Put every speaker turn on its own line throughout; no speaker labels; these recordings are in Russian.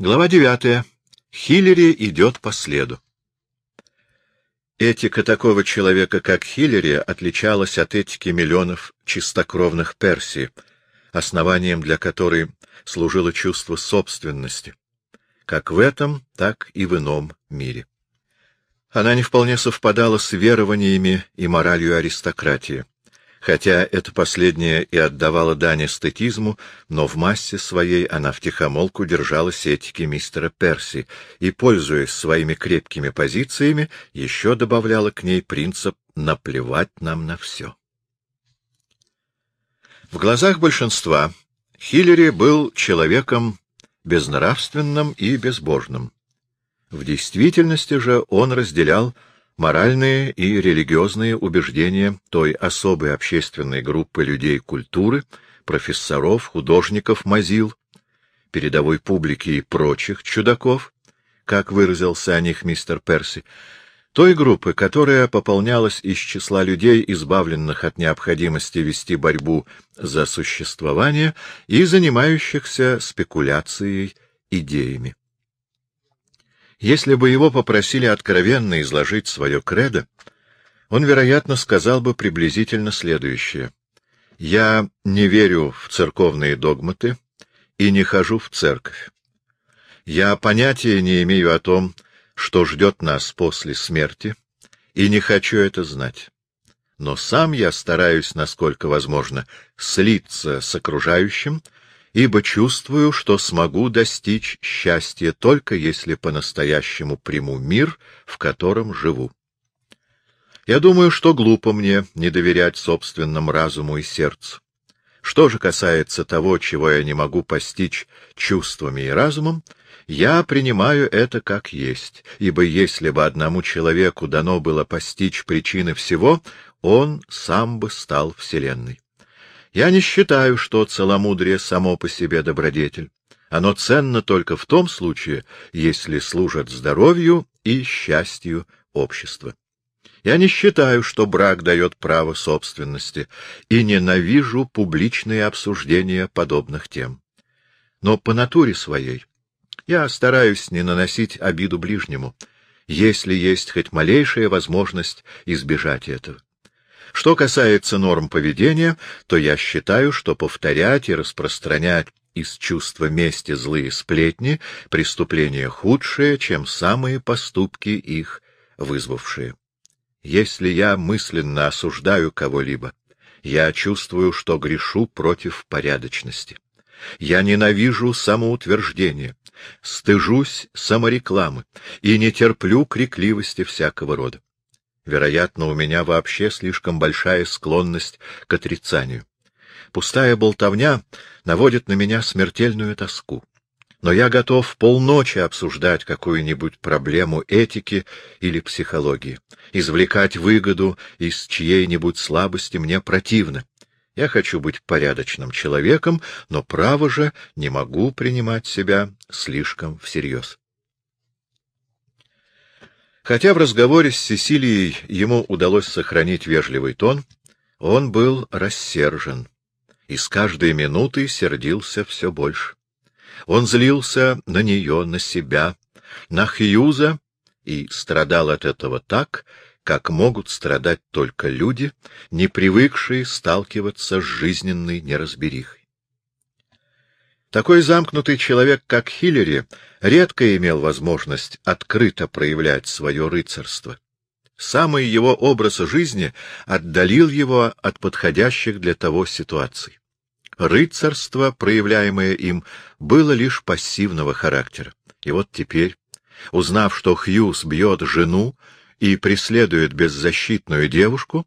Глава девятая. Хиллери идет по следу. Этика такого человека, как Хиллери, отличалась от этики миллионов чистокровных Персии, основанием для которой служило чувство собственности, как в этом, так и в ином мире. Она не вполне совпадала с верованиями и моралью аристократии хотя это последнее и отдавало дань эстетизму, но в массе своей она втихомолку держалась этики мистера Перси и, пользуясь своими крепкими позициями, еще добавляла к ней принцип «наплевать нам на все». В глазах большинства Хиллери был человеком безнравственным и безбожным. В действительности же он разделял моральные и религиозные убеждения той особой общественной группы людей культуры, профессоров, художников, мазил, передовой публики и прочих чудаков, как выразился о них мистер Перси, той группы, которая пополнялась из числа людей, избавленных от необходимости вести борьбу за существование и занимающихся спекуляцией идеями. Если бы его попросили откровенно изложить свое кредо, он, вероятно, сказал бы приблизительно следующее. «Я не верю в церковные догматы и не хожу в церковь. Я понятия не имею о том, что ждет нас после смерти, и не хочу это знать. Но сам я стараюсь, насколько возможно, слиться с окружающим ибо чувствую, что смогу достичь счастья только если по-настоящему приму мир, в котором живу. Я думаю, что глупо мне не доверять собственному разуму и сердцу. Что же касается того, чего я не могу постичь чувствами и разумом, я принимаю это как есть, ибо если бы одному человеку дано было постичь причины всего, он сам бы стал Вселенной. Я не считаю, что целомудрие само по себе добродетель. Оно ценно только в том случае, если служит здоровью и счастью общества. Я не считаю, что брак дает право собственности, и ненавижу публичные обсуждения подобных тем. Но по натуре своей я стараюсь не наносить обиду ближнему, если есть хоть малейшая возможность избежать этого. Что касается норм поведения, то я считаю, что повторять и распространять из чувства мести злые сплетни — преступление худшее, чем самые поступки их вызвавшие. Если я мысленно осуждаю кого-либо, я чувствую, что грешу против порядочности. Я ненавижу самоутверждение, стыжусь саморекламы и не терплю крикливости всякого рода. Вероятно, у меня вообще слишком большая склонность к отрицанию. Пустая болтовня наводит на меня смертельную тоску. Но я готов полночи обсуждать какую-нибудь проблему этики или психологии. Извлекать выгоду из чьей-нибудь слабости мне противно. Я хочу быть порядочным человеком, но, право же, не могу принимать себя слишком всерьез. Хотя в разговоре с Сесилией ему удалось сохранить вежливый тон, он был рассержен и с каждой минутой сердился все больше. Он злился на нее, на себя, на Хьюза и страдал от этого так, как могут страдать только люди, не привыкшие сталкиваться с жизненной неразберихой. Такой замкнутый человек, как Хиллери, редко имел возможность открыто проявлять свое рыцарство. Самый его образ жизни отдалил его от подходящих для того ситуаций. Рыцарство, проявляемое им, было лишь пассивного характера. И вот теперь, узнав, что Хьюз бьет жену и преследует беззащитную девушку,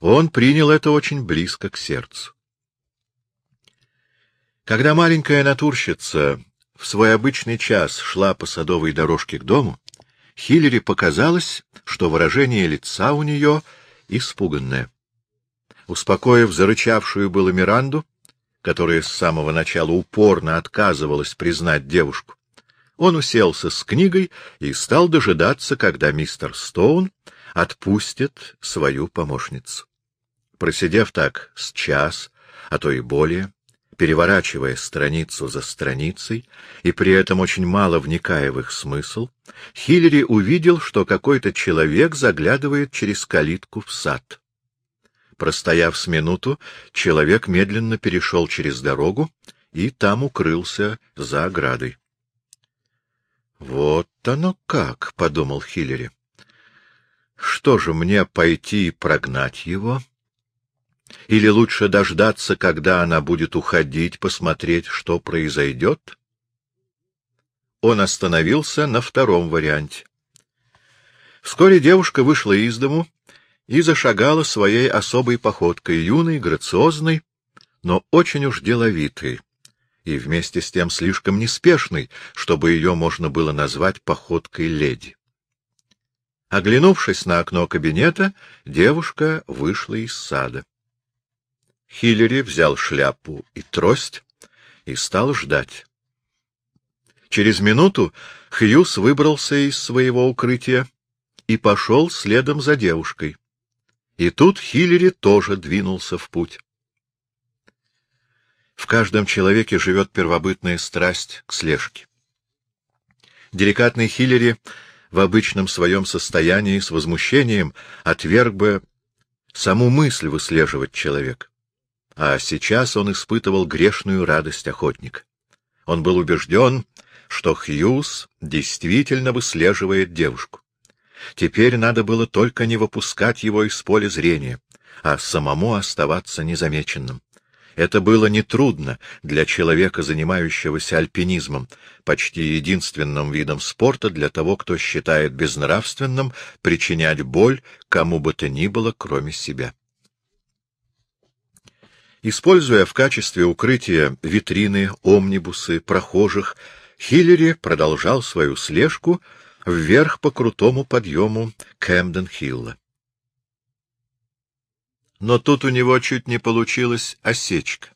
он принял это очень близко к сердцу. Когда маленькая натурщица в свой обычный час шла по садовой дорожке к дому, Хиллери показалось, что выражение лица у нее испуганное. Успокоив зарычавшую было Миранду, которая с самого начала упорно отказывалась признать девушку, он уселся с книгой и стал дожидаться, когда мистер Стоун отпустит свою помощницу. Просидев так с час, а то и более, переворачивая страницу за страницей и при этом очень мало вникая в их смысл, Хиллери увидел, что какой-то человек заглядывает через калитку в сад. Простояв с минуту, человек медленно перешел через дорогу и там укрылся за оградой. «Вот оно как!» — подумал Хиллери. «Что же, мне пойти и прогнать его?» Или лучше дождаться, когда она будет уходить, посмотреть, что произойдет? Он остановился на втором варианте. Вскоре девушка вышла из дому и зашагала своей особой походкой, юной, грациозной, но очень уж деловитой, и вместе с тем слишком неспешной, чтобы ее можно было назвать походкой леди. Оглянувшись на окно кабинета, девушка вышла из сада. Хиллери взял шляпу и трость и стал ждать. Через минуту Хьюз выбрался из своего укрытия и пошел следом за девушкой. И тут Хиллери тоже двинулся в путь. В каждом человеке живет первобытная страсть к слежке. Деликатный Хиллери в обычном своем состоянии с возмущением отверг бы саму мысль выслеживать человека а сейчас он испытывал грешную радость охотника. Он был убежден, что Хьюз действительно выслеживает девушку. Теперь надо было только не выпускать его из поля зрения, а самому оставаться незамеченным. Это было нетрудно для человека, занимающегося альпинизмом, почти единственным видом спорта для того, кто считает безнравственным причинять боль кому бы то ни было, кроме себя. Используя в качестве укрытия витрины, омнибусы, прохожих, Хиллери продолжал свою слежку вверх по крутому подъему Кэмден-Хилла. Но тут у него чуть не получилась осечка.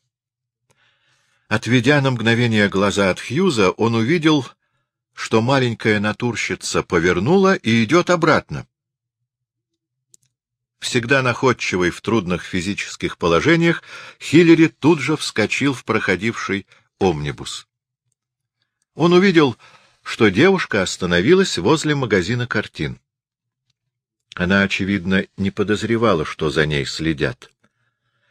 Отведя на мгновение глаза от Хьюза, он увидел, что маленькая натурщица повернула и идет обратно всегда находчивый в трудных физических положениях, Хиллери тут же вскочил в проходивший омнибус. Он увидел, что девушка остановилась возле магазина картин. Она, очевидно, не подозревала, что за ней следят.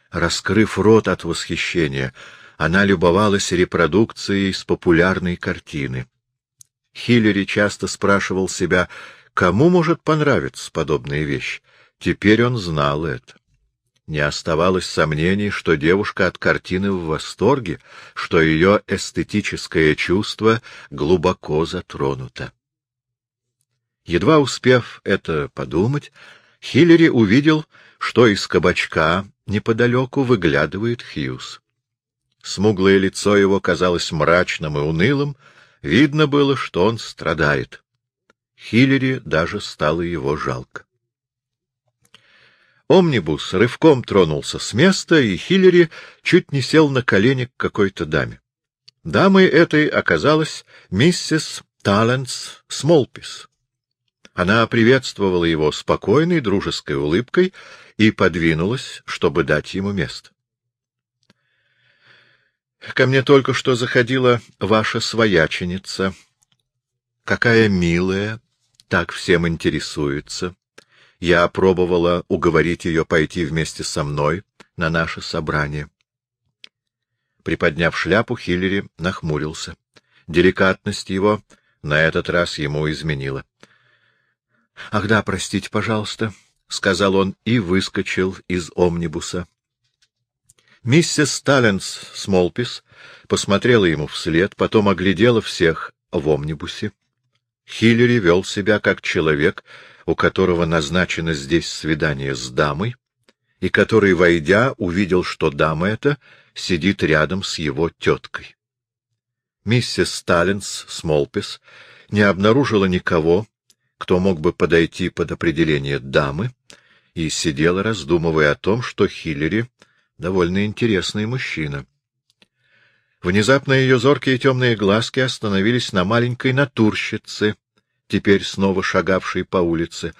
Раскрыв рот от восхищения, она любовалась репродукцией с популярной картины. Хиллери часто спрашивал себя, кому может понравиться подобная вещь, Теперь он знал это. Не оставалось сомнений, что девушка от картины в восторге, что ее эстетическое чувство глубоко затронуто. Едва успев это подумать, Хиллери увидел, что из кабачка неподалеку выглядывает Хьюз. Смуглое лицо его казалось мрачным и унылым, видно было, что он страдает. Хиллери даже стало его жалко. Омнибус рывком тронулся с места, и Хиллери чуть не сел на колени к какой-то даме. Дамой этой оказалась миссис Талентс Смолпис. Она приветствовала его спокойной, дружеской улыбкой и подвинулась, чтобы дать ему место. — Ко мне только что заходила ваша свояченица. Какая милая, так всем интересуется. Я пробовала уговорить ее пойти вместе со мной на наше собрание. Приподняв шляпу, Хиллери нахмурился. Деликатность его на этот раз ему изменила. — Ах да, простите, пожалуйста, — сказал он и выскочил из омнибуса. Миссис Талленс Смолпис посмотрела ему вслед, потом оглядела всех в омнибусе. Хиллери вел себя как человек, у которого назначено здесь свидание с дамой, и который, войдя, увидел, что дама эта сидит рядом с его теткой. Миссис Сталинс Смолпис не обнаружила никого, кто мог бы подойти под определение дамы, и сидела, раздумывая о том, что Хиллери — довольно интересный мужчина. Внезапно ее зоркие темные глазки остановились на маленькой натурщице, теперь снова шагавшей по улице.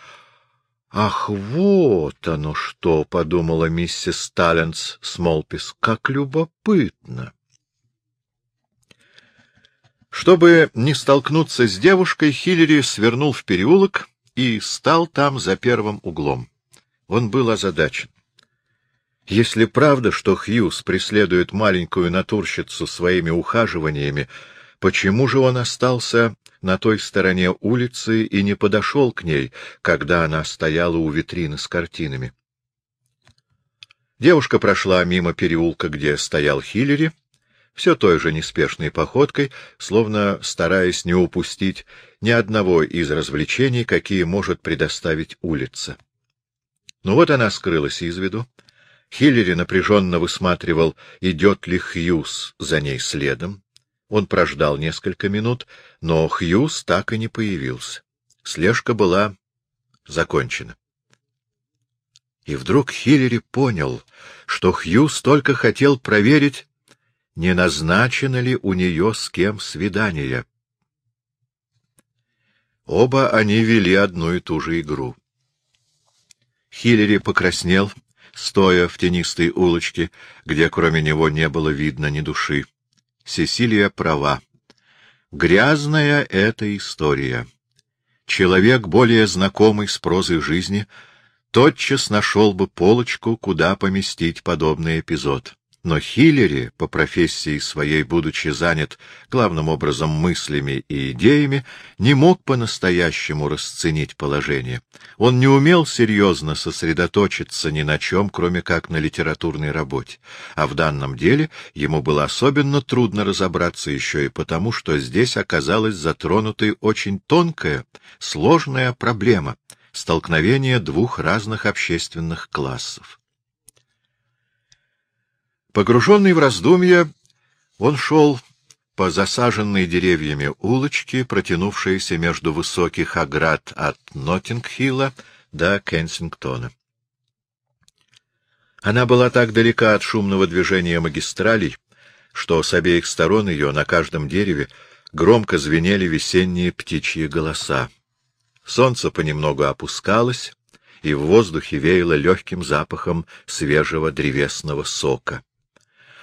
«Ах, вот оно что!» — подумала миссис Талленс Смолпис. «Как любопытно!» Чтобы не столкнуться с девушкой, Хиллери свернул в переулок и стал там за первым углом. Он был озадачен. Если правда, что Хьюз преследует маленькую натурщицу своими ухаживаниями, почему же он остался на той стороне улицы и не подошел к ней, когда она стояла у витрины с картинами? Девушка прошла мимо переулка, где стоял Хиллери, все той же неспешной походкой, словно стараясь не упустить ни одного из развлечений, какие может предоставить улица. Ну вот она скрылась из виду. Хиллери напряженно высматривал, идет ли Хьюз за ней следом. Он прождал несколько минут, но Хьюз так и не появился. Слежка была закончена. И вдруг Хиллери понял, что Хьюз только хотел проверить, не назначено ли у нее с кем свидание. Оба они вели одну и ту же игру. Хиллери покраснел, стоя в тенистой улочке, где кроме него не было видно ни души. Сесилия права. Грязная эта история. Человек, более знакомый с прозой жизни, тотчас нашел бы полочку, куда поместить подобный эпизод. Но Хиллери, по профессии своей будучи занят главным образом мыслями и идеями, не мог по-настоящему расценить положение. Он не умел серьезно сосредоточиться ни на чем, кроме как на литературной работе. А в данном деле ему было особенно трудно разобраться еще и потому, что здесь оказалась затронутой очень тонкая, сложная проблема — столкновение двух разных общественных классов. Погруженный в раздумья, он шел по засаженной деревьями улочке, протянувшейся между высоких оград от Ноттингхилла до Кенсингтона. Она была так далека от шумного движения магистралей, что с обеих сторон ее на каждом дереве громко звенели весенние птичьи голоса. Солнце понемногу опускалось, и в воздухе веяло легким запахом свежего древесного сока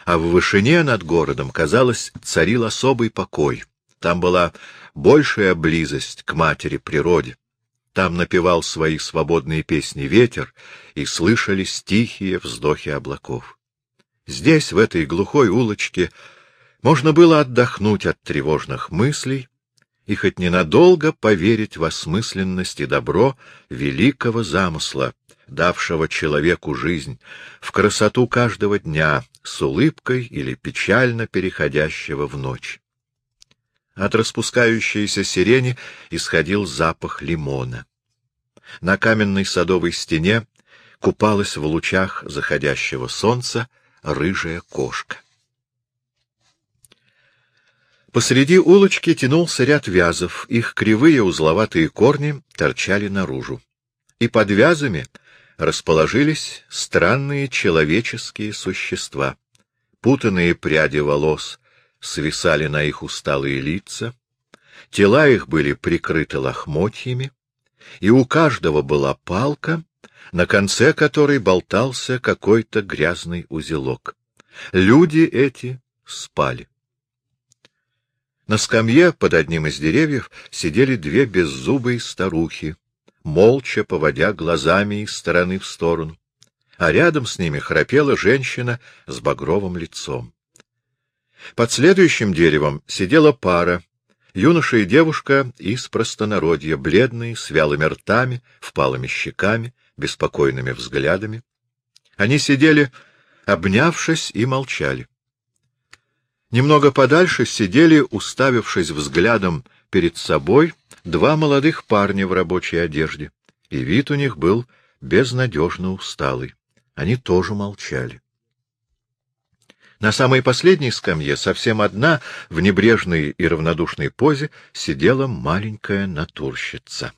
а в вышине над городом, казалось, царил особый покой. Там была большая близость к матери природе. Там напевал свои свободные песни ветер, и слышались тихие вздохи облаков. Здесь, в этой глухой улочке, можно было отдохнуть от тревожных мыслей и хоть ненадолго поверить в осмысленность и добро великого замысла, давшего человеку жизнь, в красоту каждого дня, с улыбкой или печально переходящего в ночь. От распускающейся сирени исходил запах лимона. На каменной садовой стене купалась в лучах заходящего солнца рыжая кошка. Посреди улочки тянулся ряд вязов, их кривые узловатые корни торчали наружу. И под вязами расположились странные человеческие существа. Путанные пряди волос свисали на их усталые лица, тела их были прикрыты лохмотьями, и у каждого была палка, на конце которой болтался какой-то грязный узелок. Люди эти спали. На скамье под одним из деревьев сидели две беззубые старухи, молча поводя глазами из стороны в сторону, а рядом с ними храпела женщина с багровым лицом. Под следующим деревом сидела пара, юноша и девушка из простонародья, бледные, с вялыми ртами, впалыми щеками, беспокойными взглядами. Они сидели, обнявшись, и молчали. Немного подальше сидели, уставившись взглядом перед собой, два молодых парня в рабочей одежде, и вид у них был безнадежно усталый. Они тоже молчали. На самой последней скамье, совсем одна, в небрежной и равнодушной позе, сидела маленькая натурщица.